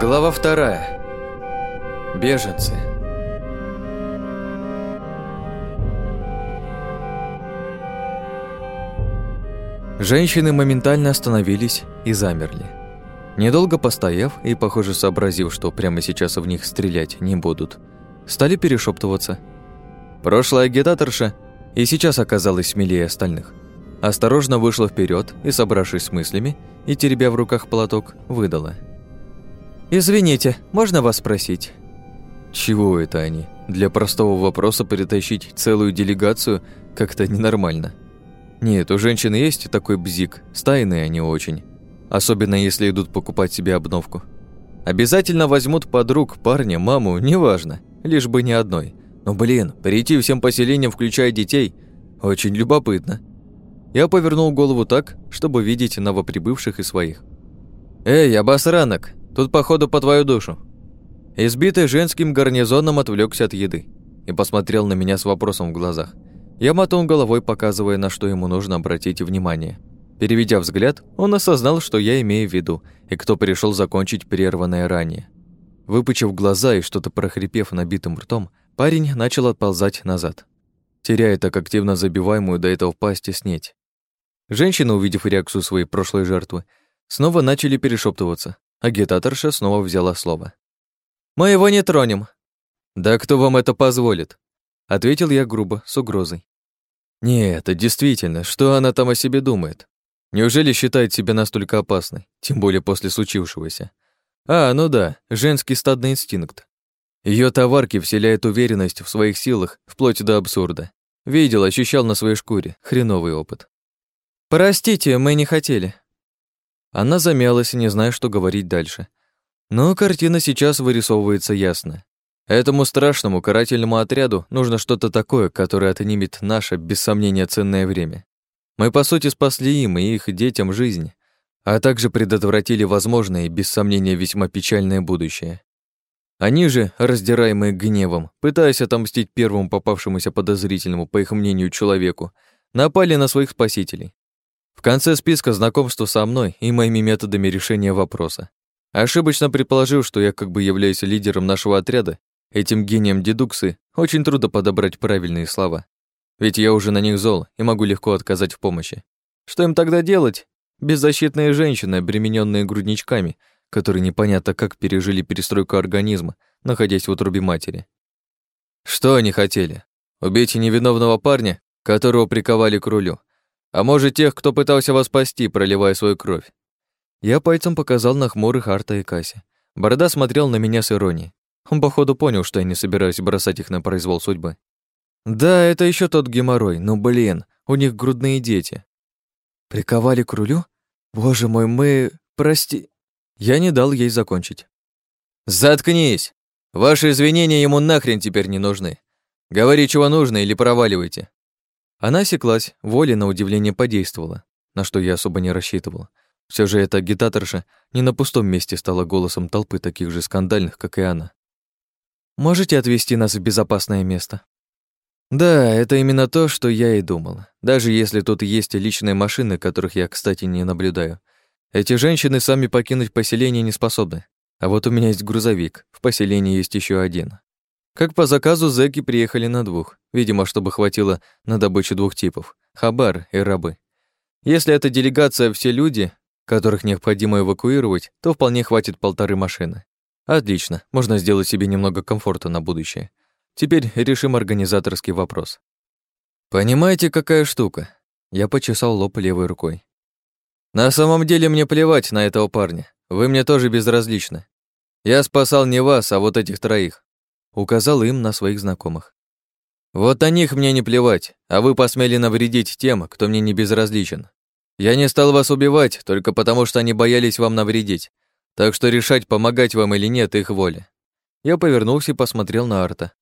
Глава вторая. Беженцы. Женщины моментально остановились и замерли. Недолго постояв и, похоже, сообразив, что прямо сейчас в них стрелять не будут, стали перешептываться. Прошлая агитаторша и сейчас оказалась смелее остальных. Осторожно вышла вперед и, собравшись с мыслями и теребя в руках платок, выдала. «Извините, можно вас спросить?» Чего это они? Для простого вопроса перетащить целую делегацию как-то ненормально. Нет, у женщины есть такой бзик, стайные они очень. Особенно если идут покупать себе обновку. Обязательно возьмут подруг, парня, маму, неважно, лишь бы не одной. Но, блин, перейти всем поселениям, включая детей, очень любопытно. Я повернул голову так, чтобы видеть новоприбывших и своих. «Эй, обосранок, тут походу по твою душу». Избитый женским гарнизоном отвлекся от еды и посмотрел на меня с вопросом в глазах. Я мотал головой, показывая, на что ему нужно обратить внимание. Переведя взгляд, он осознал, что я имею в виду, и кто пришел закончить прерванное ранее. Выпучив глаза и что-то прохрипев набитым ртом, парень начал отползать назад, теряя так активно забиваемую до этого пасти снеть. Женщины, увидев реакцию своей прошлой жертвы, снова начали перешептываться. Агитаторша снова взяла слово. «Мы его не тронем». «Да кто вам это позволит?» Ответил я грубо, с угрозой. «Нет, действительно, что она там о себе думает? Неужели считает себя настолько опасной, тем более после случившегося? А, ну да, женский стадный инстинкт. Ее товарки вселяют уверенность в своих силах вплоть до абсурда. Видел, ощущал на своей шкуре. Хреновый опыт. «Простите, мы не хотели». Она замялась, не зная, что говорить дальше. Но картина сейчас вырисовывается ясно. Этому страшному карательному отряду нужно что-то такое, которое отнимет наше, без сомнения, ценное время. Мы, по сути, спасли им и их детям жизнь, а также предотвратили возможное и, без сомнения, весьма печальное будущее. Они же, раздираемые гневом, пытаясь отомстить первому попавшемуся подозрительному, по их мнению, человеку, напали на своих спасителей. В конце списка знакомство со мной и моими методами решения вопроса. Ошибочно предположив, что я как бы являюсь лидером нашего отряда, этим гением дедукции очень трудно подобрать правильные слова. Ведь я уже на них зол и могу легко отказать в помощи. Что им тогда делать? Беззащитные женщины, обремененные грудничками, которые непонятно как пережили перестройку организма, находясь в утробе матери. Что они хотели? Убить невиновного парня, которого приковали к рулю, а может, тех, кто пытался вас спасти, проливая свою кровь. Я пальцем показал на хмурых Арта и Касси. Борода смотрел на меня с иронией. Он, походу, понял, что я не собираюсь бросать их на произвол судьбы. Да, это еще тот геморрой, но, блин, у них грудные дети. Приковали к рулю? Боже мой, мы... Прости... Я не дал ей закончить. «Заткнись! Ваши извинения ему нахрен теперь не нужны. Говори, чего нужно, или проваливайте. Она осеклась, воля на удивление подействовала, на что я особо не рассчитывал. Все же эта агитаторша не на пустом месте стала голосом толпы таких же скандальных, как и она. «Можете отвезти нас в безопасное место?» Да, это именно то, что я и думал. Даже если тут есть личные машины, которых я, кстати, не наблюдаю. Эти женщины сами покинуть поселение не способны. А вот у меня есть грузовик, в поселении есть еще один. Как по заказу, зэки приехали на двух, видимо, чтобы хватило на добычу двух типов — хабар и рабы. Если эта делегация все люди, которых необходимо эвакуировать, то вполне хватит полторы машины. Отлично, можно сделать себе немного комфорта на будущее. Теперь решим организаторский вопрос. Понимаете, какая штука? Я почесал лоб левой рукой. На самом деле мне плевать на этого парня. Вы мне тоже безразличны. Я спасал не вас, а вот этих троих указал им на своих знакомых. «Вот на них мне не плевать, а вы посмели навредить тем, кто мне не безразличен. Я не стал вас убивать, только потому что они боялись вам навредить, так что решать, помогать вам или нет, их воля». Я повернулся и посмотрел на Арта.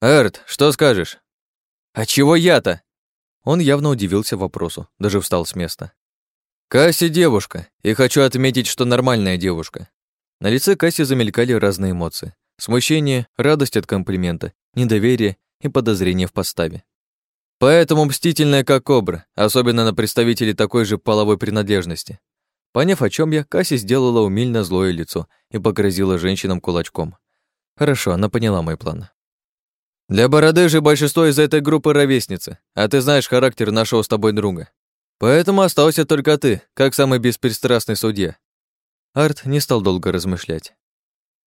«Арт, что скажешь?» «А чего я-то?» Он явно удивился вопросу, даже встал с места. «Касси девушка, и хочу отметить, что нормальная девушка». На лице Касси замелькали разные эмоции. Смущение, радость от комплимента, недоверие и подозрение в подставе. Поэтому мстительная как кобра, особенно на представителей такой же половой принадлежности. Поняв, о чем я, Касси сделала умильно злое лицо и погрозила женщинам кулачком. Хорошо, она поняла мой план. Для бороды же большинство из этой группы ровесницы, а ты знаешь характер нашего с тобой друга. Поэтому остался только ты, как самый беспристрастный судья. Арт не стал долго размышлять.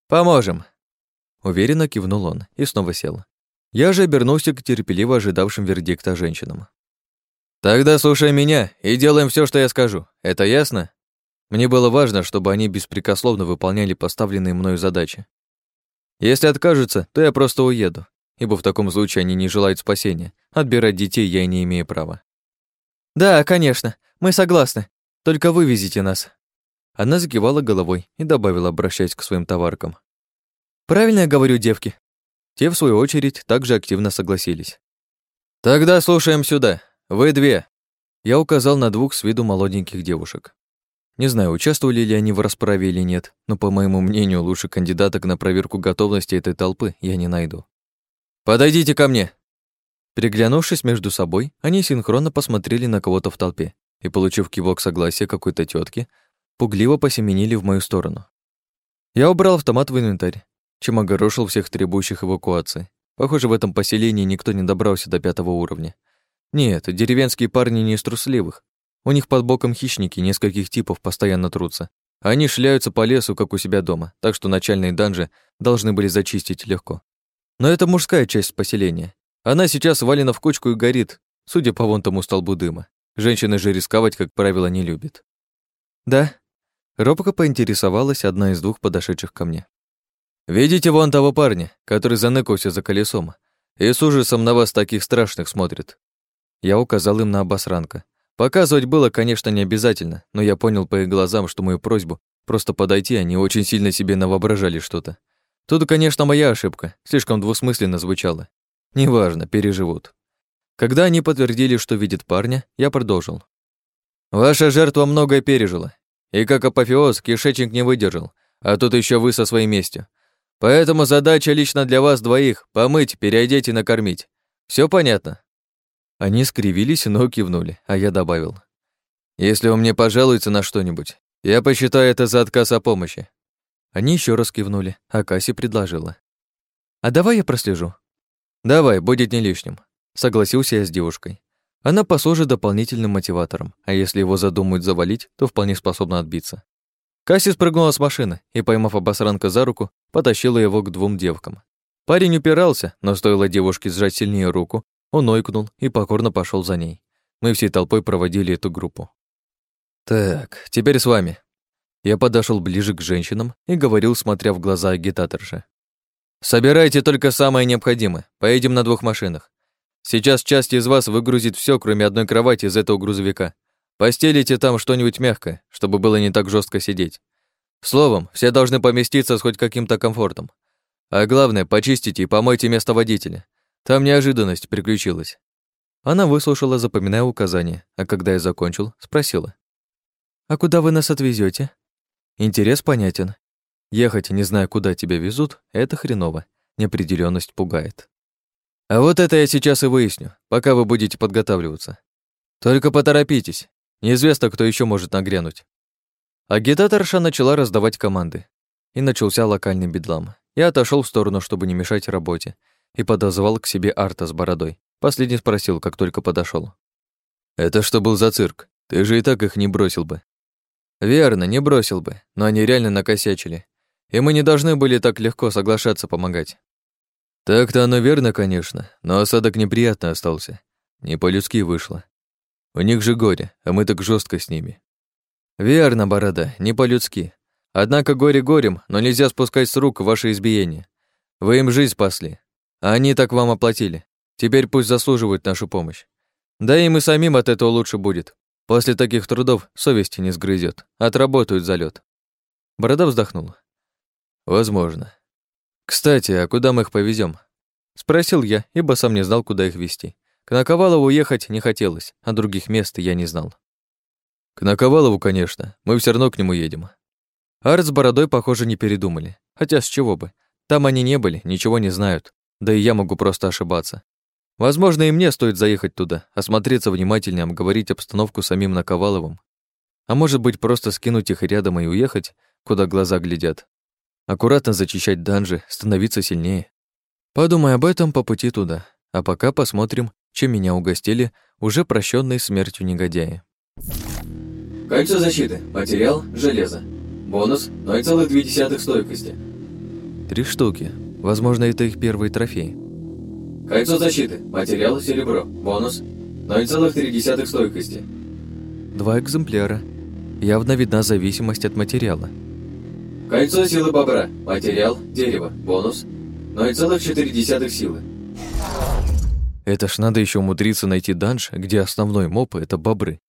Поможем. Уверенно кивнул он и снова сел. Я же обернулся к терпеливо ожидавшим вердикта женщинам. «Тогда слушай меня и делаем все, что я скажу. Это ясно?» Мне было важно, чтобы они беспрекословно выполняли поставленные мною задачи. Если откажутся, то я просто уеду, ибо в таком случае они не желают спасения. Отбирать детей я и не имею права. «Да, конечно, мы согласны. Только вывезите нас». Она закивала головой и добавила, обращаясь к своим товаркам. «Правильно я говорю, девки?» Те, в свою очередь, также активно согласились. «Тогда слушаем сюда. Вы две». Я указал на двух с виду молоденьких девушек. Не знаю, участвовали ли они в расправе или нет, но, по моему мнению, лучше кандидаток на проверку готовности этой толпы я не найду. «Подойдите ко мне!» Переглянувшись между собой, они синхронно посмотрели на кого-то в толпе и, получив кивок согласия какой-то тетки, пугливо посеменили в мою сторону. Я убрал автомат в инвентарь, чем огорошил всех требующих эвакуации. Похоже, в этом поселении никто не добрался до пятого уровня. Нет, деревенские парни не из трусливых. У них под боком хищники нескольких типов постоянно трутся. Они шляются по лесу, как у себя дома, так что начальные данжи должны были зачистить легко. Но это мужская часть поселения. Она сейчас валена в кучку и горит, судя по вон тому столбу дыма. Женщины же рисковать, как правило, не любят. «Да?» Робко поинтересовалась одна из двух подошедших ко мне. «Видите вон того парня, который заныкался за колесом и с ужасом на вас таких страшных смотрит?» Я указал им на обосранка. Показывать было, конечно, не обязательно, но я понял по их глазам, что мою просьбу просто подойти они очень сильно себе навоображали что-то. Тут, конечно, моя ошибка, слишком двусмысленно звучало. Неважно, переживут. Когда они подтвердили, что видят парня, я продолжил. Ваша жертва многое пережила, и как апофеоз кишечник не выдержал, а тут еще вы со своей местью. Поэтому задача лично для вас двоих — помыть, переодеть и накормить. Все понятно?» Они скривились, но кивнули, а я добавил. «Если он мне пожалуется на что-нибудь, я посчитаю это за отказ о помощи». Они еще раз кивнули, а Касси предложила. «А давай я прослежу». «Давай, будет не лишним», — согласился я с девушкой. Она послужит дополнительным мотиватором, а если его задумают завалить, то вполне способна отбиться. Касси спрыгнула с машины и, поймав обосранка за руку, потащила его к двум девкам. Парень упирался, но стоило девушке сжать сильнее руку, он ойкнул и покорно пошел за ней. Мы всей толпой проводили эту группу. «Так, теперь с вами». Я подошел ближе к женщинам и говорил, смотря в глаза агитаторши. «Собирайте только самое необходимое. Поедем на двух машинах. Сейчас часть из вас выгрузит все, кроме одной кровати из этого грузовика. Постелите там что-нибудь мягкое, чтобы было не так жестко сидеть. Словом, все должны поместиться с хоть каким-то комфортом. А главное, почистите и помойте место водителя. Там неожиданность приключилась. Она выслушала, запоминая указания, а когда я закончил, спросила. «А куда вы нас отвезете? Интерес понятен. Ехать, не зная, куда тебя везут, это хреново. Неопределенность пугает. А вот это я сейчас и выясню, пока вы будете подготавливаться. Только поторопитесь, Неизвестно, кто еще может нагрянуть. Агитаторша начала раздавать команды. И начался локальный бедлам. Я отошел в сторону, чтобы не мешать работе, и подозвал к себе Арта с бородой. Последний спросил, как только подошел. «Это что был за цирк? Ты же и так их не бросил бы». «Верно, не бросил бы, но они реально накосячили. И мы не должны были так легко соглашаться помогать». «Так-то оно верно, конечно, но осадок неприятно остался. Не по-людски вышло. У них же горе, а мы так жестко с ними. Верно, Борода, не по-людски. Однако горе горем, но нельзя спускать с рук ваше избиение. Вы им жизнь спасли, а они так вам оплатили. Теперь пусть заслуживают нашу помощь. Да и самим от этого лучше будет. После таких трудов совести не сгрызет, отработают залет. Борода вздохнул. Возможно. Кстати, а куда мы их повезем? Спросил я, ибо сам не знал, куда их везти. К Наковалову ехать не хотелось, а других мест я не знал. К Наковалову, конечно, мы все равно к нему едем. Арт с Бородой, похоже, не передумали. Хотя с чего бы? Там они не были, ничего не знают. Да и я могу просто ошибаться. Возможно, и мне стоит заехать туда, осмотреться внимательнее, обговорить обстановку самим Наковаловым. А может быть, просто скинуть их рядом и уехать, куда глаза глядят. Аккуратно зачищать данжи, становиться сильнее. Подумай об этом по пути туда. А пока посмотрим, чем меня угостили уже прощенные смертью негодяи. Кольцо защиты. Материал – железо. Бонус – 0,2 стойкости. Три штуки. Возможно, это их первые трофеи. Кольцо защиты. Материал – серебро. Бонус – 0,3 стойкости. Два экземпляра. Явно видна зависимость от материала. Кольцо силы бобра. Материал – дерево. Бонус – 0,4 силы. Это ж надо еще умудриться найти данж, где основной моп — это бобры.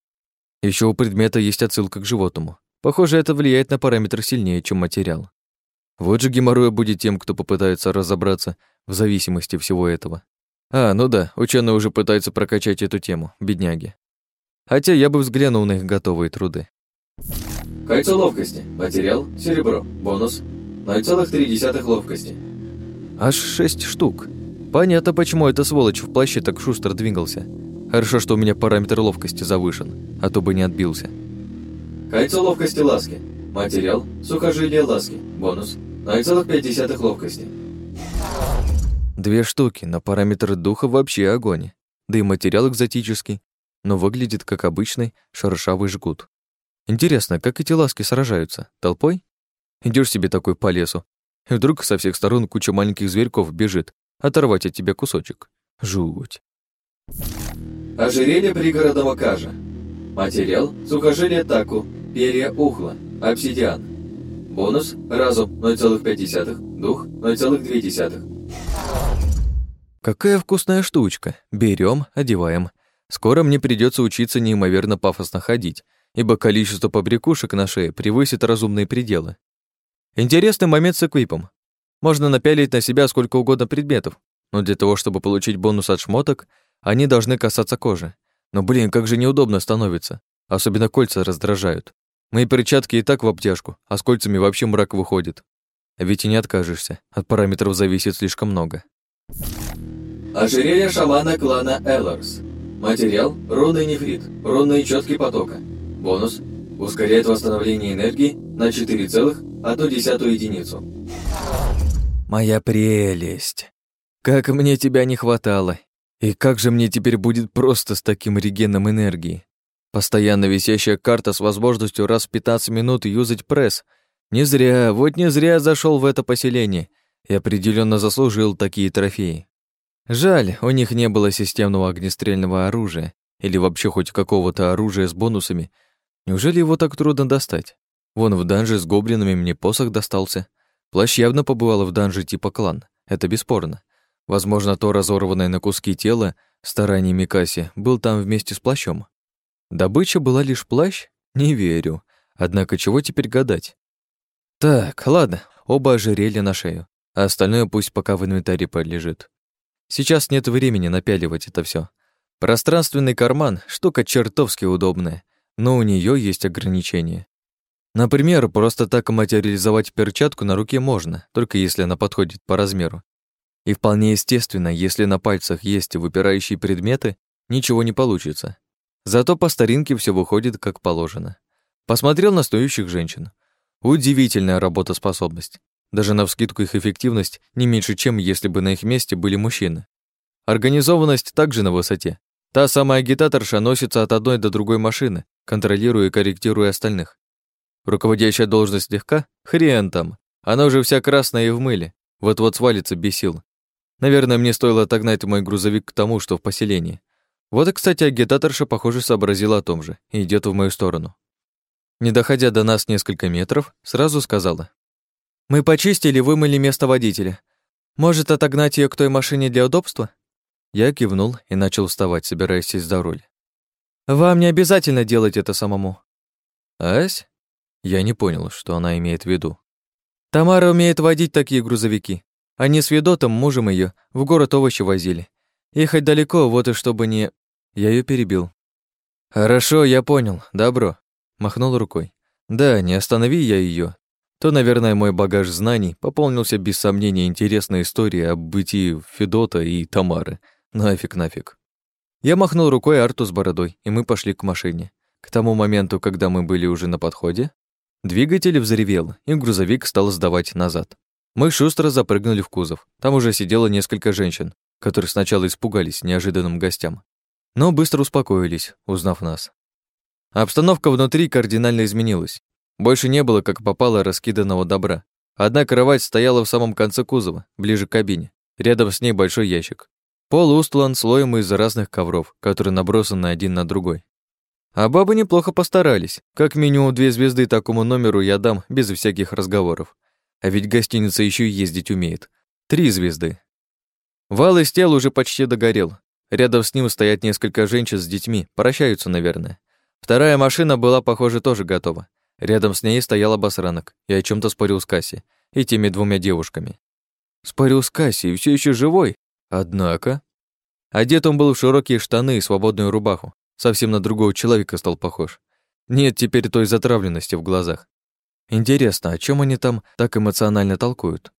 Еще у предмета есть отсылка к животному. Похоже, это влияет на параметр сильнее, чем материал. Вот же геморроя будет тем, кто попытается разобраться в зависимости всего этого. А, ну да, ученые уже пытаются прокачать эту тему, бедняги. Хотя я бы взглянул на их готовые труды. Кольцо ловкости. Материал – серебро. Бонус – 0,3 ловкости. Аж шесть штук. Понятно, почему эта сволочь в плаще так шустро двигался. Хорошо, что у меня параметр ловкости завышен, а то бы не отбился. Кольцо ловкости ласки. Материал – сухожилие ласки. Бонус – 0,5 ловкости. Две штуки, на параметр духа вообще огонь. Да и материал экзотический, но выглядит как обычный шершавый жгут. Интересно, как эти ласки сражаются? Толпой? Идешь себе такой по лесу, и вдруг со всех сторон куча маленьких зверьков бежит, оторвать от тебя кусочек. Жуть. Ожерелье пригородного кажа. Материал – сухожилие таку, перья ухла, обсидиан. Бонус – разум 0,5, дух 0,2. Какая вкусная штучка. Берем, одеваем. Скоро мне придется учиться неимоверно пафосно ходить, ибо количество побрякушек на шее превысит разумные пределы. Интересный момент с эквипом. Можно напялить на себя сколько угодно предметов, но для того, чтобы получить бонус от шмоток, они должны касаться кожи. Но, блин, как же неудобно становится. Особенно кольца раздражают. Мои перчатки и так в обтяжку, а с кольцами вообще мрак выходит. А ведь и не откажешься. От параметров зависит слишком много. Ожерелье шамана клана Элларс. Материал – рунный нефрит, рунные четки потока. Бонус – ускоряет восстановление энергии на 4,1 единицу. Моя прелесть. Как мне тебя не хватало. И как же мне теперь будет просто с таким регеном энергии? Постоянно висящая карта с возможностью раз в 15 минут юзать пресс. Не зря, вот не зря зашел в это поселение и определенно заслужил такие трофеи. Жаль, у них не было системного огнестрельного оружия или вообще хоть какого-то оружия с бонусами. Неужели его так трудно достать? Вон в данже с гоблинами мне посох достался. Плащ явно побывал в данже типа клан, это бесспорно. Возможно, то разорванное на куски тело стараниями Касси был там вместе с плащом. Добыча была лишь плащ? Не верю. Однако чего теперь гадать? Так, ладно, оба ожерелья на шею, а остальное пусть пока в инвентаре полежит. Сейчас нет времени напяливать это все. Пространственный карман — штука чертовски удобная, но у нее есть ограничения. Например, просто так материализовать перчатку на руке можно, только если она подходит по размеру. И вполне естественно, если на пальцах есть выпирающие предметы, ничего не получится. Зато по старинке все выходит как положено. Посмотрел на стоящих женщин. Удивительная работоспособность. Даже на вскидку их эффективность не меньше, чем если бы на их месте были мужчины. Организованность также на высоте. Та самая агитаторша носится от одной до другой машины, контролируя и корректируя остальных. Руководящая должность слегка? Хрен там. Она уже вся красная и в мыле. Вот-вот свалится без сил. Наверное, мне стоило отогнать мой грузовик к тому, что в поселении. Вот и, кстати, агитаторша, похоже, сообразила о том же и идет в мою сторону. Не доходя до нас несколько метров, сразу сказала. «Мы почистили, вымыли место водителя. Может, отогнать ее к той машине для удобства?» Я кивнул и начал вставать, собираясь сесть за руль. «Вам не обязательно делать это самому». «Ась?» Я не понял, что она имеет в виду. Тамара умеет водить такие грузовики. Они с Ведотом, мужем ее, в город овощи возили. Ехать далеко, вот и чтобы не... Я ее перебил. «Хорошо, я понял, добро», — махнул рукой. «Да, не останови я ее, то, наверное, мой багаж знаний пополнился без сомнения интересной историей об бытии Федота и Тамары. Нафиг, нафиг. Я махнул рукой Арту с бородой, и мы пошли к машине. К тому моменту, когда мы были уже на подходе, двигатель взревел, и грузовик стал сдавать назад. Мы шустро запрыгнули в кузов. Там уже сидело несколько женщин, которые сначала испугались неожиданным гостям, но быстро успокоились, узнав нас. Обстановка внутри кардинально изменилась. Больше не было, как попало, раскиданного добра. Одна кровать стояла в самом конце кузова, ближе к кабине. Рядом с ней большой ящик. Пол устлан слоем из разных ковров, которые набросаны один на другой. А бабы неплохо постарались. Как минимум две звезды такому номеру я дам без всяких разговоров. А ведь гостиница еще ездить умеет. Три звезды. Вал из тел уже почти догорел. Рядом с ним стоят несколько женщин с детьми, прощаются, наверное. Вторая машина была, похоже, тоже готова. Рядом с ней стоял обосранок и о чем то спорил с Касси и теми двумя девушками. Спорил с Касси и все еще живой. Однако... Одет он был в широкие штаны и свободную рубаху. Совсем на другого человека стал похож. Нет теперь той затравленности в глазах. Интересно, о чем они там так эмоционально толкуют?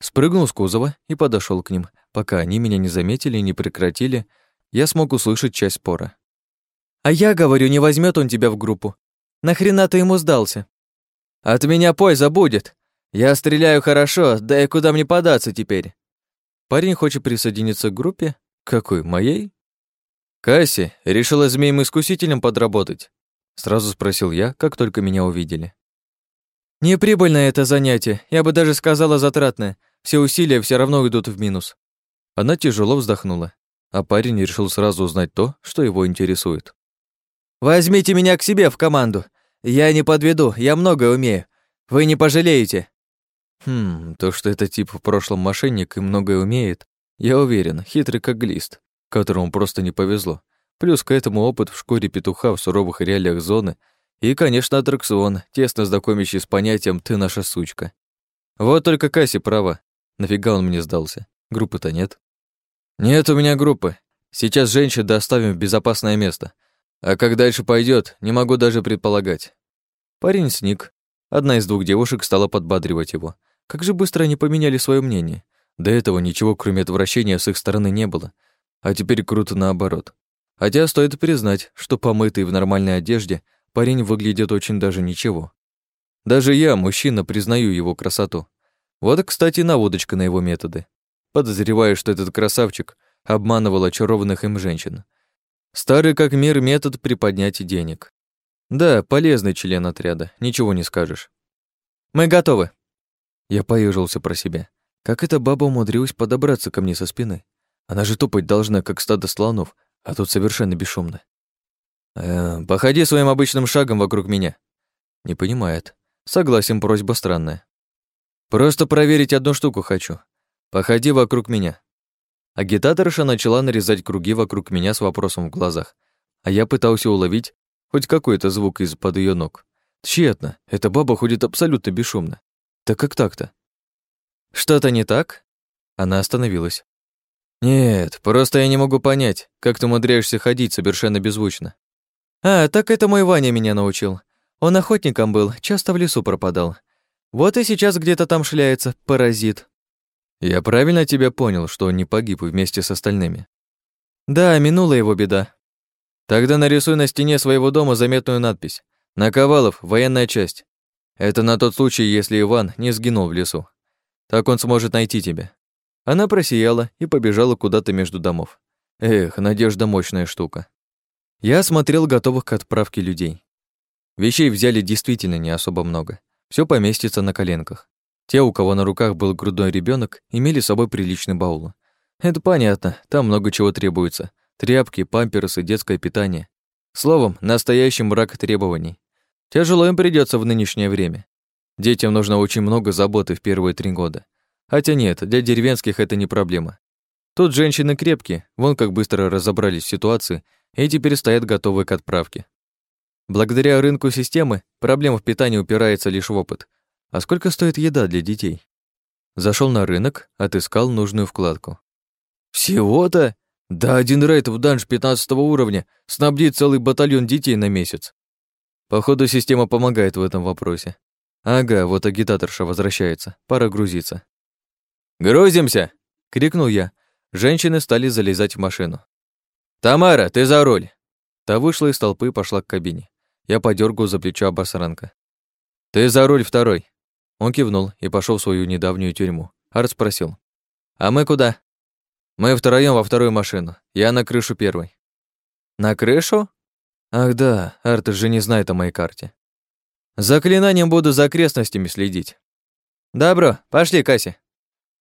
Спрыгнул с кузова и подошел к ним. Пока они меня не заметили и не прекратили, я смог услышать часть спора. «А я говорю, не возьмет он тебя в группу. Нахрена ты ему сдался?» «От меня польза будет. Я стреляю хорошо, да и куда мне податься теперь?» Парень хочет присоединиться к группе? Какой, моей? «Касси, решила змеем-искусителем подработать?» Сразу спросил я, как только меня увидели. Неприбыльное это занятие, я бы даже сказала затратное. Все усилия все равно идут в минус. Она тяжело вздохнула, а парень решил сразу узнать то, что его интересует. «Возьмите меня к себе в команду. Я не подведу, я многое умею. Вы не пожалеете». Хм, то, что этот тип в прошлом мошенник и многое умеет, я уверен, хитрый как глист, которому просто не повезло. Плюс к этому опыт в шкуре петуха в суровых реалиях зоны и, конечно, аттракцион, тесно знакомящий с понятием «ты наша сучка». Вот только Касси права. Нафига он мне сдался? Группы-то нет. Нет у меня группы. Сейчас женщин доставим в безопасное место. А как дальше пойдет, не могу даже предполагать. Парень сник. Одна из двух девушек стала подбадривать его. Как же быстро они поменяли свое мнение. До этого ничего, кроме отвращения, с их стороны не было. А теперь круто наоборот. Хотя стоит признать, что помытый в нормальной одежде Парень выглядит очень даже ничего. Даже я, мужчина, признаю его красоту. Вот, кстати, наводочка на его методы. Подозреваю, что этот красавчик обманывал очарованных им женщин. Старый как мир метод приподнять денег. Да, полезный член отряда, ничего не скажешь. Мы готовы. Я поежился про себя. Как эта баба умудрилась подобраться ко мне со спины? Она же топать должна, как стадо слонов, а тут совершенно бесшумно. Э, походи своим обычным шагом вокруг меня. Не понимает. Согласен, просьба странная. Просто проверить одну штуку хочу. Походи вокруг меня. Агитаторша начала нарезать круги вокруг меня с вопросом в глазах, а я пытался уловить хоть какой-то звук из-под ее ног. Тщетно, эта баба ходит абсолютно бесшумно. Так как так-то? Что-то не так? Она остановилась. Нет, просто я не могу понять, как ты умудряешься ходить совершенно беззвучно. «А, так это мой Ваня меня научил. Он охотником был, часто в лесу пропадал. Вот и сейчас где-то там шляется, паразит». «Я правильно тебя понял, что он не погиб вместе с остальными?» «Да, минула его беда». «Тогда нарисуй на стене своего дома заметную надпись. Наковалов, военная часть. Это на тот случай, если Иван не сгинул в лесу. Так он сможет найти тебя». Она просияла и побежала куда-то между домов. Эх, надежда мощная штука. Я осмотрел готовых к отправке людей. Вещей взяли действительно не особо много. Все поместится на коленках. Те, у кого на руках был грудной ребенок, имели с собой приличный баул. Это понятно, там много чего требуется. Тряпки, памперсы, детское питание. Словом, настоящий мрак требований. Тяжело им придется в нынешнее время. Детям нужно очень много заботы в первые три года. Хотя нет, для деревенских это не проблема. Тут женщины крепкие, вон как быстро разобрались в ситуации и теперь стоят готовые к отправке. Благодаря рынку системы проблема в питании упирается лишь в опыт. А сколько стоит еда для детей? Зашел на рынок, отыскал нужную вкладку. Всего-то? Да один рейд в данж 15 уровня снабдит целый батальон детей на месяц. Походу, система помогает в этом вопросе. Ага, вот агитаторша возвращается, пора грузиться. «Грузимся!» — крикнул я. Женщины стали залезать в машину. «Тамара, ты за руль!» Та вышла из толпы и пошла к кабине. я подергал за плечо обосранка. «Ты за руль второй!» Он кивнул и пошел в свою недавнюю тюрьму. Арт спросил. «А мы куда?» «Мы втроем во вторую машину. Я на крышу первой». «На крышу?» «Ах да, Арт же не знает о моей карте». «Заклинанием буду за окрестностями следить». «Добро, пошли, Кася».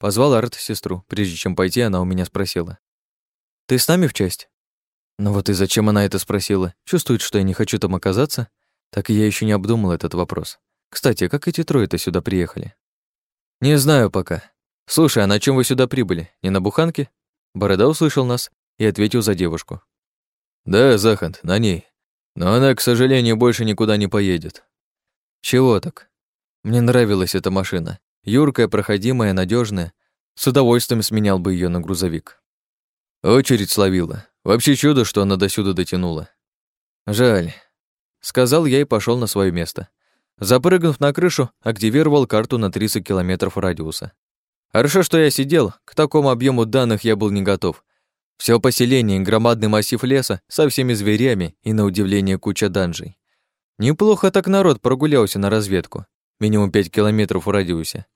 Позвал Арт сестру. Прежде чем пойти, она у меня спросила. «Ты с нами в часть?» Ну вот и зачем она это спросила? Чувствует, что я не хочу там оказаться? Так я еще не обдумал этот вопрос. Кстати, как эти трое-то сюда приехали? Не знаю пока. Слушай, а на чем вы сюда прибыли? Не на буханке? Борода услышал нас и ответил за девушку. Да, Захант, на ней. Но она, к сожалению, больше никуда не поедет. Чего так? Мне нравилась эта машина. Юркая, проходимая, надежная. С удовольствием сменял бы ее на грузовик. Очередь словила. Вообще чудо, что она до сюда дотянула. Жаль. Сказал я и пошел на свое место. Запрыгнув на крышу, активировал карту на 30 километров радиуса. Хорошо, что я сидел, к такому объему данных я был не готов. Все поселение, громадный массив леса со всеми зверями и, на удивление, куча данжей. Неплохо так народ прогулялся на разведку. Минимум 5 километров в радиусе.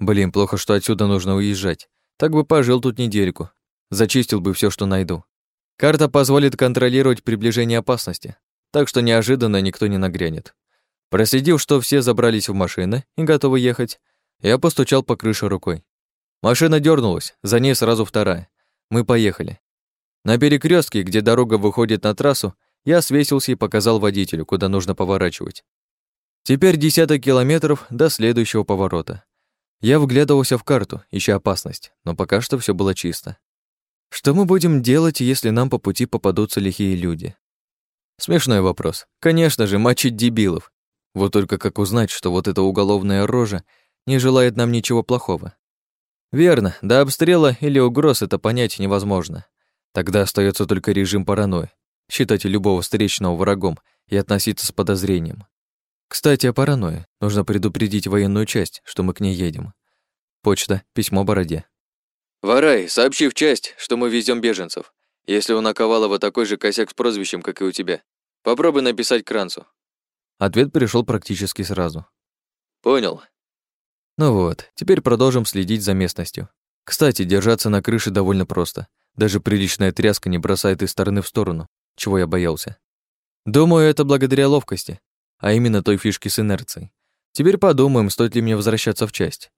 Блин, плохо, что отсюда нужно уезжать. Так бы пожил тут недельку. Зачистил бы все, что найду. Карта позволит контролировать приближение опасности, так что неожиданно никто не нагрянет. Проследив, что все забрались в машины и готовы ехать, я постучал по крыше рукой. Машина дернулась, за ней сразу вторая. Мы поехали. На перекрестке, где дорога выходит на трассу, я свесился и показал водителю, куда нужно поворачивать. Теперь десяток километров до следующего поворота. Я вглядывался в карту, ища опасность, но пока что все было чисто. Что мы будем делать, если нам по пути попадутся лихие люди? Смешной вопрос. Конечно же, мочить дебилов. Вот только как узнать, что вот эта уголовная рожа не желает нам ничего плохого? Верно, до обстрела или угроз это понять невозможно. Тогда остается только режим паранойи, считать любого встречного врагом и относиться с подозрением. Кстати, о паранойи. Нужно предупредить военную часть, что мы к ней едем. Почта, письмо Бороде. «Варай, сообщи в часть, что мы везем беженцев. Если у Наковалова такой же косяк с прозвищем, как и у тебя, попробуй написать Кранцу». Ответ пришел практически сразу. «Понял». Ну вот, теперь продолжим следить за местностью. Кстати, держаться на крыше довольно просто. Даже приличная тряска не бросает из стороны в сторону, чего я боялся. Думаю, это благодаря ловкости, а именно той фишке с инерцией. Теперь подумаем, стоит ли мне возвращаться в часть.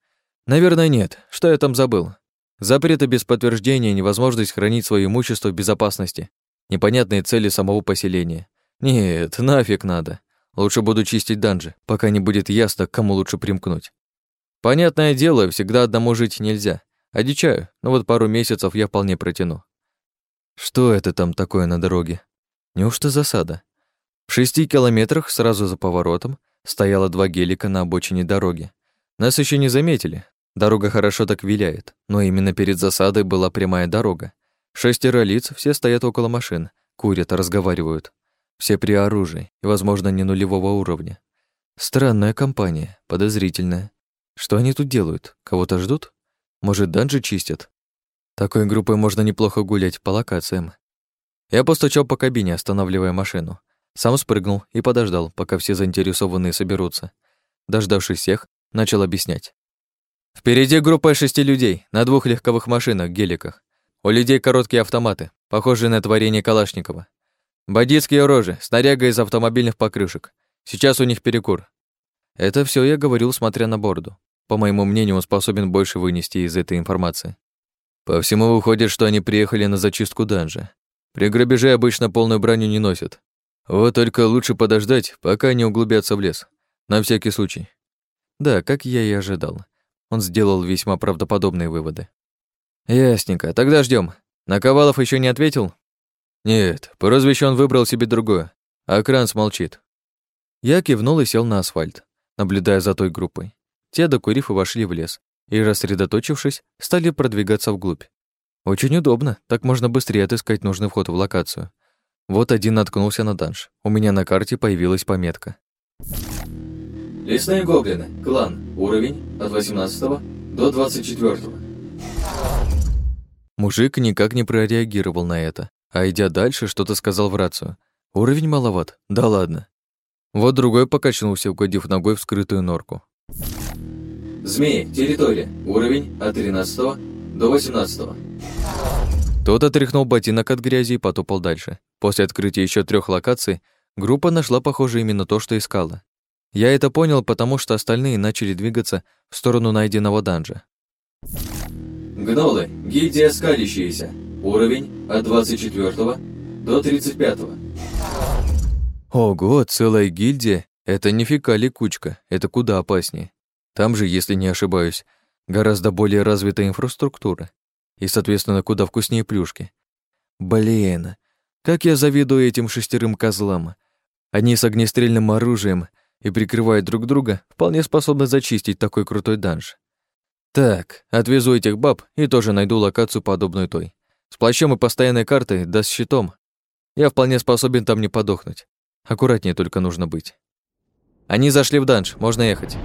Наверное, нет. Что я там забыл? Запреты без подтверждения, невозможность хранить свое имущество в безопасности, непонятные цели самого поселения. Нет, нафиг надо. Лучше буду чистить данжи, пока не будет ясно, кому лучше примкнуть. Понятное дело, всегда одному жить нельзя. Одичаю, но вот пару месяцев я вполне протяну. Что это там такое на дороге? Неужто засада? В шести километрах сразу за поворотом стояло два гелика на обочине дороги. Нас еще не заметили, Дорога хорошо так виляет, но именно перед засадой была прямая дорога. Шестеро лиц, все стоят около машин, курят, разговаривают. Все при оружии и, возможно, не нулевого уровня. Странная компания, подозрительная. Что они тут делают? Кого-то ждут? Может, данжи чистят? Такой группой можно неплохо гулять по локациям. Я постучал по кабине, останавливая машину. Сам спрыгнул и подождал, пока все заинтересованные соберутся. Дождавшись всех, начал объяснять. Впереди группа шести людей на двух легковых машинах, геликах. У людей короткие автоматы, похожие на творение Калашникова. Бандитские рожи, снаряга из автомобильных покрышек. Сейчас у них перекур. Это все я говорил, смотря на борду. По моему мнению, он способен больше вынести из этой информации. По всему выходит, что они приехали на зачистку данжа. При грабеже обычно полную броню не носят. Вот только лучше подождать, пока не углубятся в лес. На всякий случай. Да, как я и ожидал. Он сделал весьма правдоподобные выводы. Ясненько, тогда ждем. Наковалов еще не ответил? Нет, прозвище он выбрал себе другое, а Кранц молчит. Я кивнул и сел на асфальт, наблюдая за той группой. Те, докурив, и вошли в лес, и, рассредоточившись, стали продвигаться вглубь. Очень удобно, так можно быстрее отыскать нужный вход в локацию. Вот один наткнулся на данж. У меня на карте появилась пометка. Лесные гоблины. Клан. Уровень от 18 до 24. Мужик никак не прореагировал на это, а идя дальше, что-то сказал в рацию. Уровень маловат. Да ладно. Вот другой покачнулся, угодив ногой в скрытую норку. Змеи, территория, уровень от 13 до 18. Тот отряхнул ботинок от грязи и потопал дальше. После открытия еще трех локаций группа нашла, похоже, именно то, что искала. Я это понял, потому что остальные начали двигаться в сторону найденного данжа. Гнолы, гильдия скалящиеся, уровень от 24 до 35. Ого, целая гильдия? Это не фекали кучка, это куда опаснее. Там же, если не ошибаюсь, гораздо более развитая инфраструктура. И, соответственно, куда вкуснее плюшки. Блин, как я завидую этим шестерым козлам. Они с огнестрельным оружием и прикрывая друг друга, вполне способны зачистить такой крутой данж. Так, отвезу этих баб и тоже найду локацию, подобную той. С плащом и постоянной картой, да с щитом. Я вполне способен там не подохнуть. Аккуратнее только нужно быть. Они зашли в данж, можно ехать.